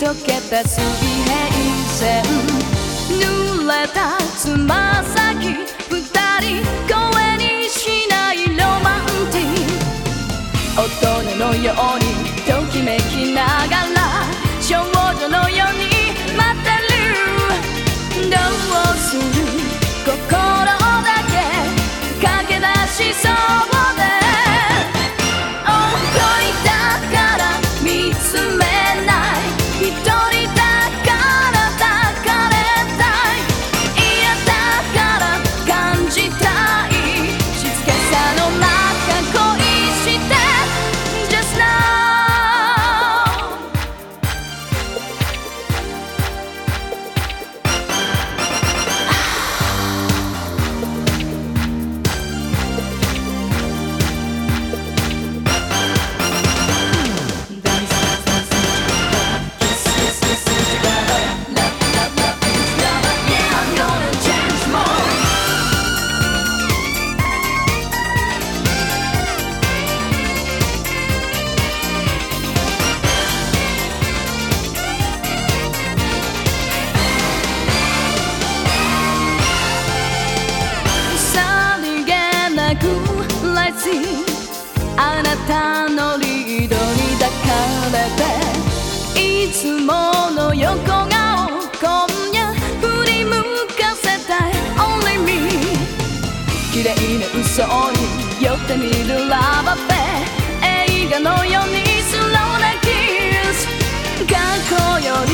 溶けた水平線濡れたつま先二人声にしないロマンティック大人のようにくらしあなたのリードに抱かれていつもの横顔今夜振り向かせたい。Only me 綺麗な嘘に寄ってみるラバペ。映画のようにスローなキス。学校より